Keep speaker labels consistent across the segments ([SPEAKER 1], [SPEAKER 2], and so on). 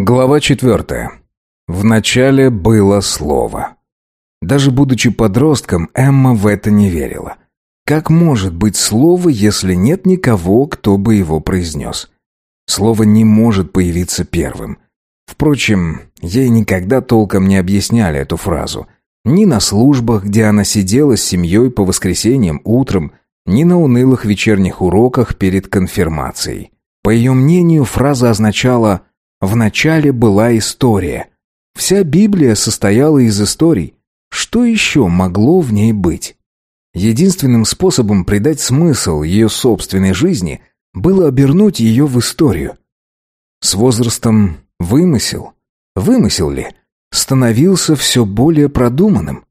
[SPEAKER 1] Глава четвертая. Вначале было слово. Даже будучи подростком, Эмма в это не верила. Как может быть слово, если нет никого, кто бы его произнес? Слово не может появиться первым. Впрочем, ей никогда толком не объясняли эту фразу. Ни на службах, где она сидела с семьей по воскресеньям утром, ни на унылых вечерних уроках перед конфирмацией. По ее мнению, фраза означала «вначале была история». Вся Библия состояла из историй. Что еще могло в ней быть? Единственным способом придать смысл ее собственной жизни было обернуть ее в историю. С возрастом вымысел, вымысел ли, становился все более продуманным.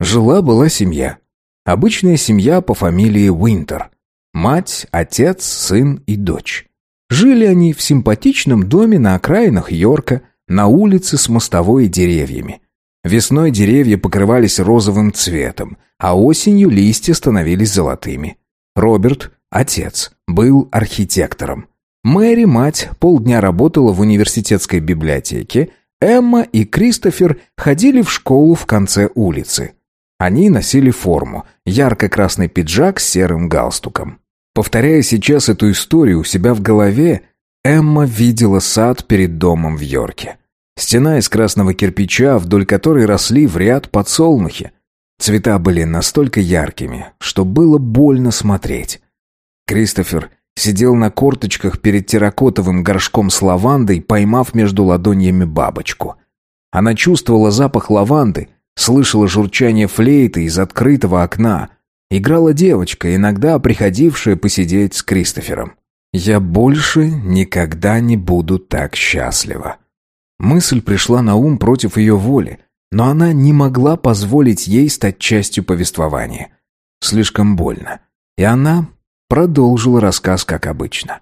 [SPEAKER 1] Жила-была семья. Обычная семья по фамилии Уинтер. Мать, отец, сын и дочь. Жили они в симпатичном доме на окраинах Йорка, на улице с мостовой и деревьями. Весной деревья покрывались розовым цветом, а осенью листья становились золотыми. Роберт, отец, был архитектором. Мэри, мать, полдня работала в университетской библиотеке, Эмма и Кристофер ходили в школу в конце улицы. Они носили форму, ярко-красный пиджак с серым галстуком. Повторяя сейчас эту историю у себя в голове, Эмма видела сад перед домом в Йорке. Стена из красного кирпича, вдоль которой росли в ряд подсолнухи. Цвета были настолько яркими, что было больно смотреть. Кристофер сидел на корточках перед терракотовым горшком с лавандой, поймав между ладонями бабочку. Она чувствовала запах лаванды, слышала журчание флейты из открытого окна. Играла девочка, иногда приходившая посидеть с Кристофером. «Я больше никогда не буду так счастлива». Мысль пришла на ум против ее воли, но она не могла позволить ей стать частью повествования. Слишком больно. И она продолжила рассказ, как обычно.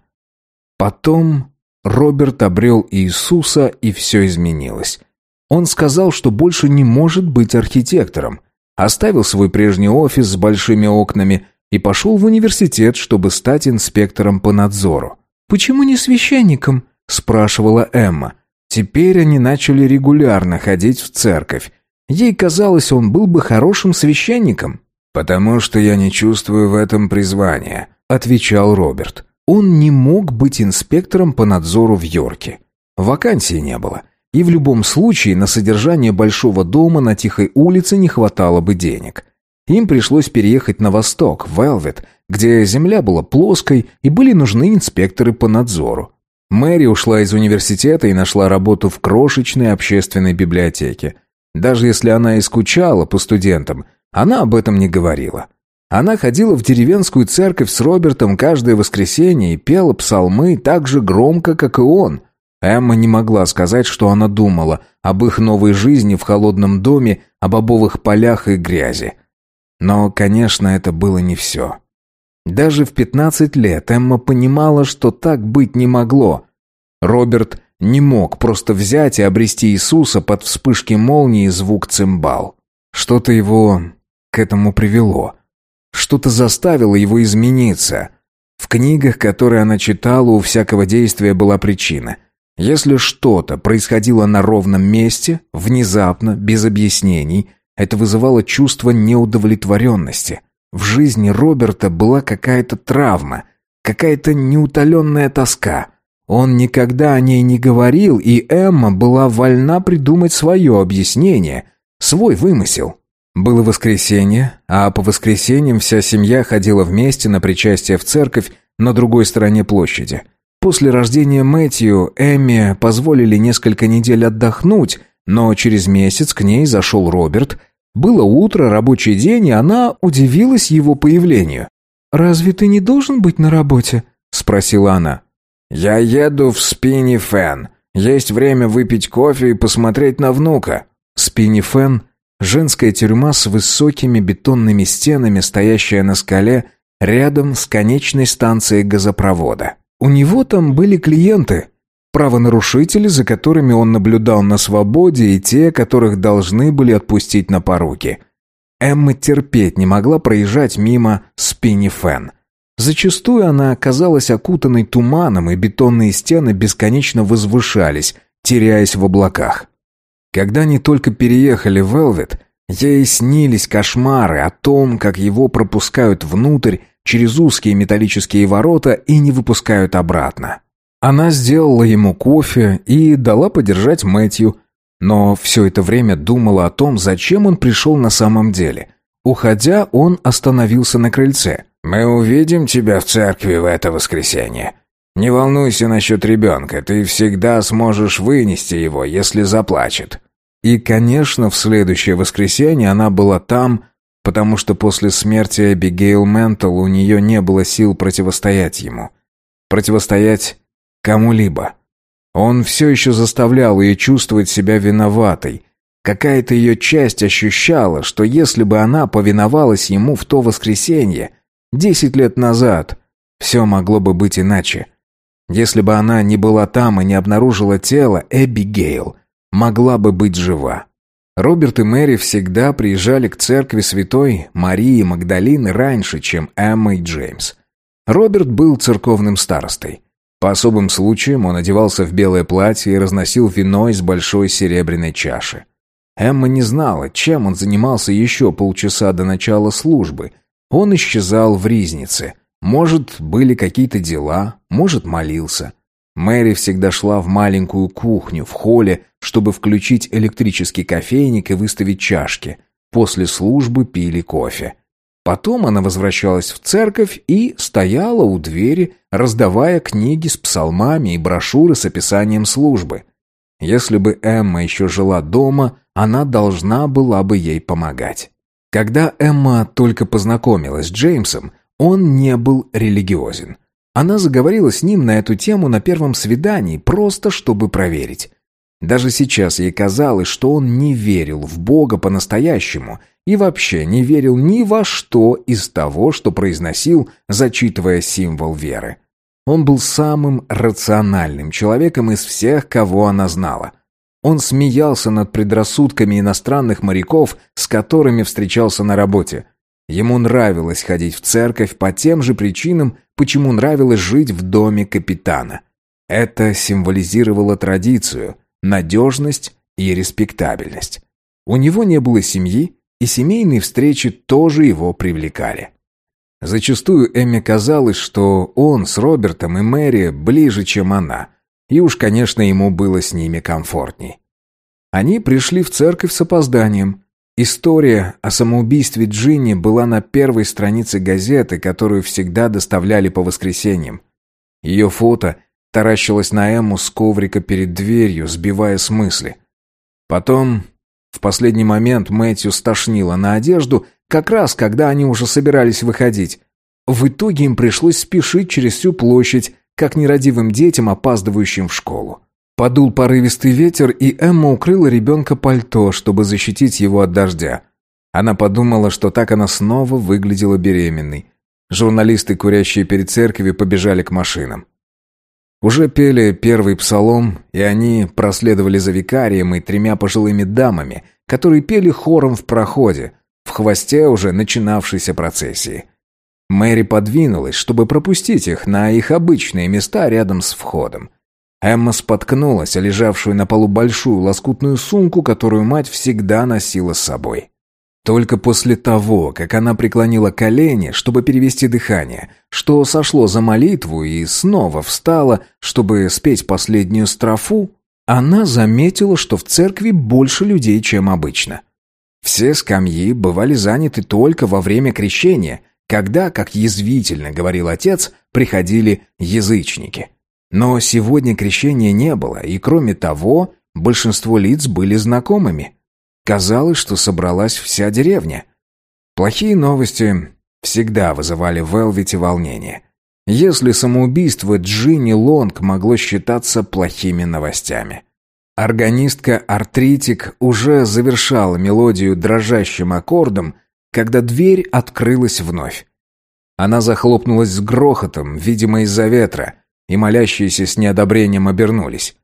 [SPEAKER 1] Потом Роберт обрел Иисуса, и все изменилось. Он сказал, что больше не может быть архитектором, оставил свой прежний офис с большими окнами и пошел в университет, чтобы стать инспектором по надзору. «Почему не священником?» – спрашивала Эмма. Теперь они начали регулярно ходить в церковь. Ей казалось, он был бы хорошим священником. «Потому что я не чувствую в этом призвания», — отвечал Роберт. Он не мог быть инспектором по надзору в Йорке. Вакансии не было. И в любом случае на содержание большого дома на тихой улице не хватало бы денег. Им пришлось переехать на восток, в Элвет, где земля была плоской и были нужны инспекторы по надзору. Мэри ушла из университета и нашла работу в крошечной общественной библиотеке. Даже если она и скучала по студентам, она об этом не говорила. Она ходила в деревенскую церковь с Робертом каждое воскресенье и пела псалмы так же громко, как и он. Эмма не могла сказать, что она думала об их новой жизни в холодном доме, об бобовых полях и грязи. Но, конечно, это было не все. Даже в 15 лет Эмма понимала, что так быть не могло. Роберт не мог просто взять и обрести Иисуса под вспышки молнии и звук цимбал. Что-то его к этому привело. Что-то заставило его измениться. В книгах, которые она читала, у всякого действия была причина. Если что-то происходило на ровном месте, внезапно, без объяснений, это вызывало чувство неудовлетворенности – в жизни Роберта была какая-то травма, какая-то неутоленная тоска. Он никогда о ней не говорил, и Эмма была вольна придумать свое объяснение, свой вымысел. Было воскресенье, а по воскресеньям вся семья ходила вместе на причастие в церковь на другой стороне площади. После рождения Мэтью Эмме позволили несколько недель отдохнуть, но через месяц к ней зашел Роберт – было утро, рабочий день, и она удивилась его появлению. «Разве ты не должен быть на работе?» — спросила она. «Я еду в Спинни Фен. Есть время выпить кофе и посмотреть на внука». Спинни Фен — женская тюрьма с высокими бетонными стенами, стоящая на скале, рядом с конечной станцией газопровода. У него там были клиенты, правонарушители, за которыми он наблюдал на свободе, и те, которых должны были отпустить на поруки. Эмма терпеть не могла проезжать мимо Спинни Фен. Зачастую она оказалась окутанной туманом, и бетонные стены бесконечно возвышались, теряясь в облаках. Когда они только переехали в Велвет, ей снились кошмары о том, как его пропускают внутрь через узкие металлические ворота и не выпускают обратно. Она сделала ему кофе и дала подержать Мэтью, но все это время думала о том, зачем он пришел на самом деле. Уходя, он остановился на крыльце. «Мы увидим тебя в церкви в это воскресенье. Не волнуйся насчет ребенка, ты всегда сможешь вынести его, если заплачет». И, конечно, в следующее воскресенье она была там, потому что после смерти Эбигейл Ментал у нее не было сил противостоять ему. Противостоять кому-либо. Он все еще заставлял ее чувствовать себя виноватой. Какая-то ее часть ощущала, что если бы она повиновалась ему в то воскресенье, десять лет назад, все могло бы быть иначе. Если бы она не была там и не обнаружила тело, Эбигейл могла бы быть жива. Роберт и Мэри всегда приезжали к церкви святой Марии Магдалины раньше, чем Эмма и Джеймс. Роберт был церковным старостой. По особым случаям он одевался в белое платье и разносил вино из большой серебряной чаши. Эмма не знала, чем он занимался еще полчаса до начала службы. Он исчезал в ризнице. Может, были какие-то дела, может, молился. Мэри всегда шла в маленькую кухню в холле, чтобы включить электрический кофейник и выставить чашки. После службы пили кофе. Потом она возвращалась в церковь и стояла у двери, раздавая книги с псалмами и брошюры с описанием службы. Если бы Эмма еще жила дома, она должна была бы ей помогать. Когда Эмма только познакомилась с Джеймсом, он не был религиозен. Она заговорила с ним на эту тему на первом свидании, просто чтобы проверить. Даже сейчас ей казалось, что он не верил в Бога по-настоящему и вообще не верил ни во что из того, что произносил, зачитывая символ веры. Он был самым рациональным человеком из всех, кого она знала. Он смеялся над предрассудками иностранных моряков, с которыми встречался на работе. Ему нравилось ходить в церковь по тем же причинам, почему нравилось жить в доме капитана. Это символизировало традицию, надежность и респектабельность. У него не было семьи, и семейные встречи тоже его привлекали. Зачастую Эмме казалось, что он с Робертом и Мэри ближе, чем она, и уж, конечно, ему было с ними комфортней. Они пришли в церковь с опозданием, История о самоубийстве Джинни была на первой странице газеты, которую всегда доставляли по воскресеньям. Ее фото таращилось на Эмму с коврика перед дверью, сбивая с мысли. Потом, в последний момент, Мэтью стошнило на одежду, как раз когда они уже собирались выходить. В итоге им пришлось спешить через всю площадь, как нерадивым детям, опаздывающим в школу. Подул порывистый ветер, и Эмма укрыла ребенка пальто, чтобы защитить его от дождя. Она подумала, что так она снова выглядела беременной. Журналисты, курящие перед церковью, побежали к машинам. Уже пели первый псалом, и они проследовали за викарием и тремя пожилыми дамами, которые пели хором в проходе, в хвосте уже начинавшейся процессии. Мэри подвинулась, чтобы пропустить их на их обычные места рядом с входом. Эмма споткнулась о лежавшую на полу большую лоскутную сумку, которую мать всегда носила с собой. Только после того, как она преклонила колени, чтобы перевести дыхание, что сошло за молитву и снова встала, чтобы спеть последнюю строфу, она заметила, что в церкви больше людей, чем обычно. Все скамьи бывали заняты только во время крещения, когда, как язвительно говорил отец, приходили язычники. Но сегодня крещения не было, и кроме того, большинство лиц были знакомыми. Казалось, что собралась вся деревня. Плохие новости всегда вызывали в Элвите волнение. Если самоубийство Джинни Лонг могло считаться плохими новостями. Органистка Артритик уже завершала мелодию дрожащим аккордом, когда дверь открылась вновь. Она захлопнулась с грохотом, видимо, из-за ветра, и молящиеся с неодобрением обернулись.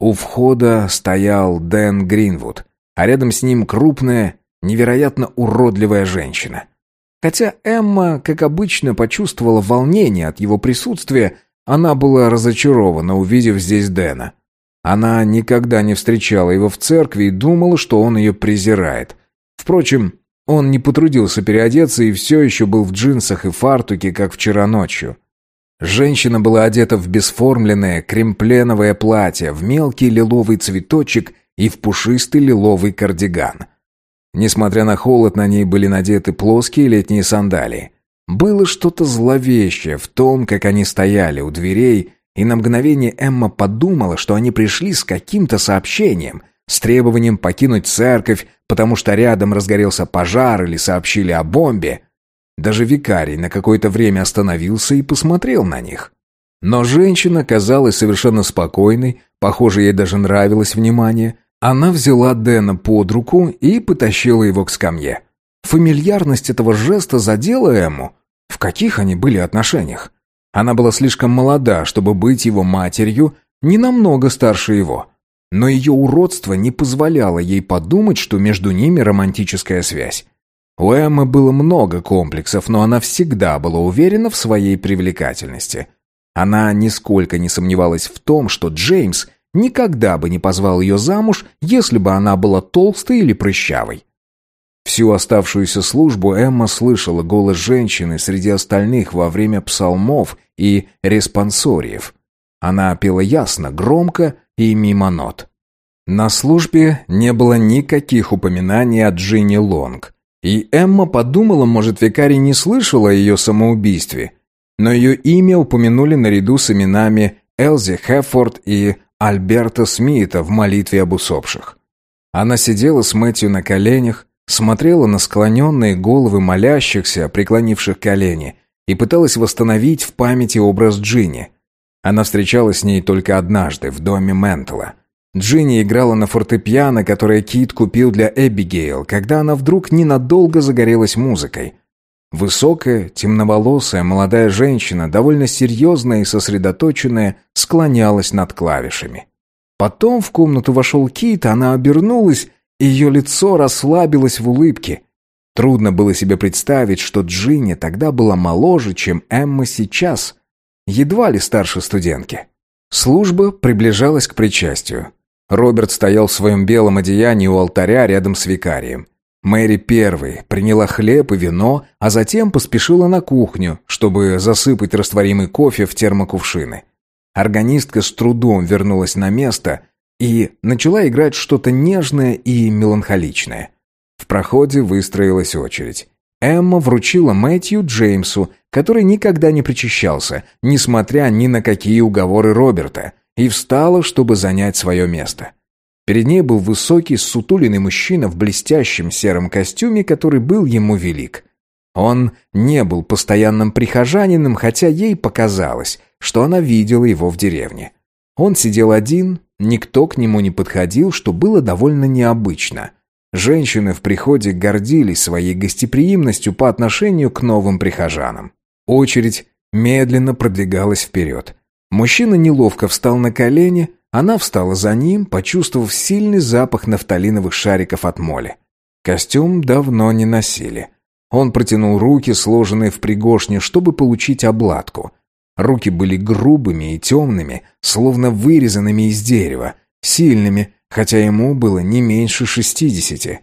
[SPEAKER 1] У входа стоял Дэн Гринвуд, а рядом с ним крупная, невероятно уродливая женщина. Хотя Эмма, как обычно, почувствовала волнение от его присутствия, она была разочарована, увидев здесь Дэна. Она никогда не встречала его в церкви и думала, что он ее презирает. Впрочем, он не потрудился переодеться и все еще был в джинсах и фартуке, как вчера ночью. Женщина была одета в бесформленное кремпленовое платье, в мелкий лиловый цветочек и в пушистый лиловый кардиган. Несмотря на холод, на ней были надеты плоские летние сандалии. Было что-то зловещее в том, как они стояли у дверей, и на мгновение Эмма подумала, что они пришли с каким-то сообщением, с требованием покинуть церковь, потому что рядом разгорелся пожар или сообщили о бомбе. Даже викарий на какое-то время остановился и посмотрел на них. Но женщина казалась совершенно спокойной, похоже, ей даже нравилось внимание. Она взяла Дэна под руку и потащила его к скамье. Фамильярность этого жеста задела Эмму. В каких они были отношениях? Она была слишком молода, чтобы быть его матерью, не намного старше его. Но ее уродство не позволяло ей подумать, что между ними романтическая связь. У Эммы было много комплексов, но она всегда была уверена в своей привлекательности. Она нисколько не сомневалась в том, что Джеймс никогда бы не позвал ее замуж, если бы она была толстой или прыщавой. Всю оставшуюся службу Эмма слышала голос женщины среди остальных во время псалмов и респонсориев. Она пела ясно, громко и мимо нот. На службе не было никаких упоминаний о Джинни Лонг. И Эмма подумала, может, викарий не слышал о ее самоубийстве. Но ее имя упомянули наряду с именами Элзи Хеффорд и Альберта Смита в молитве об усопших. Она сидела с Мэтью на коленях, смотрела на склоненные головы молящихся, преклонивших колени, и пыталась восстановить в памяти образ Джинни. Она встречалась с ней только однажды, в доме Ментела. Джинни играла на фортепиано, которое Кит купил для Эбигейл, когда она вдруг ненадолго загорелась музыкой. Высокая, темноволосая, молодая женщина, довольно серьезная и сосредоточенная, склонялась над клавишами. Потом в комнату вошел Кит, она обернулась ее лицо расслабилось в улыбке. Трудно было себе представить, что Джинни тогда была моложе, чем Эмма сейчас. Едва ли старше студентки. Служба приближалась к причастию. Роберт стоял в своем белом одеянии у алтаря рядом с викарием. Мэри первой приняла хлеб и вино, а затем поспешила на кухню, чтобы засыпать растворимый кофе в термокувшины. Органистка с трудом вернулась на место, и начала играть что-то нежное и меланхоличное. В проходе выстроилась очередь. Эмма вручила Мэтью Джеймсу, который никогда не причащался, несмотря ни на какие уговоры Роберта, и встала, чтобы занять свое место. Перед ней был высокий, сутуленный мужчина в блестящем сером костюме, который был ему велик. Он не был постоянным прихожанином, хотя ей показалось, что она видела его в деревне. Он сидел один, никто к нему не подходил, что было довольно необычно. Женщины в приходе гордились своей гостеприимностью по отношению к новым прихожанам. Очередь медленно продвигалась вперед. Мужчина неловко встал на колени, она встала за ним, почувствовав сильный запах нафталиновых шариков от моли. Костюм давно не носили. Он протянул руки, сложенные в пригоршни, чтобы получить обладку. Руки были грубыми и темными, словно вырезанными из дерева, сильными, хотя ему было не меньше шестидесяти.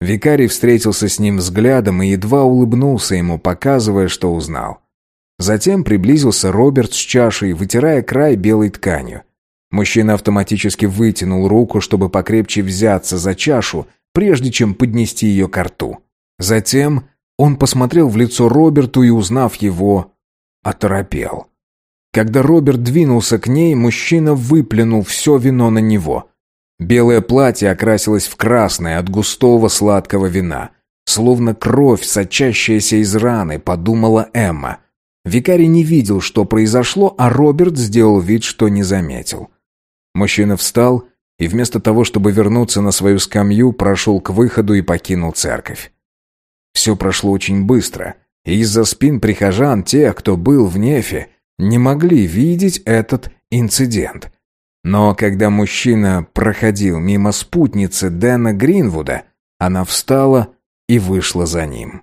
[SPEAKER 1] Викарий встретился с ним взглядом и едва улыбнулся ему, показывая, что узнал. Затем приблизился Роберт с чашей, вытирая край белой тканью. Мужчина автоматически вытянул руку, чтобы покрепче взяться за чашу, прежде чем поднести ее к рту. Затем он посмотрел в лицо Роберту и, узнав его, оторопел. Когда Роберт двинулся к ней, мужчина выплюнул все вино на него. Белое платье окрасилось в красное от густого сладкого вина. Словно кровь, сочащаяся из раны, подумала Эмма. Викарий не видел, что произошло, а Роберт сделал вид, что не заметил. Мужчина встал и вместо того, чтобы вернуться на свою скамью, прошел к выходу и покинул церковь. Все прошло очень быстро — и из-за спин прихожан, тех, кто был в Нефе, не могли видеть этот инцидент. Но когда мужчина проходил мимо спутницы Дэна Гринвуда, она встала и вышла за ним.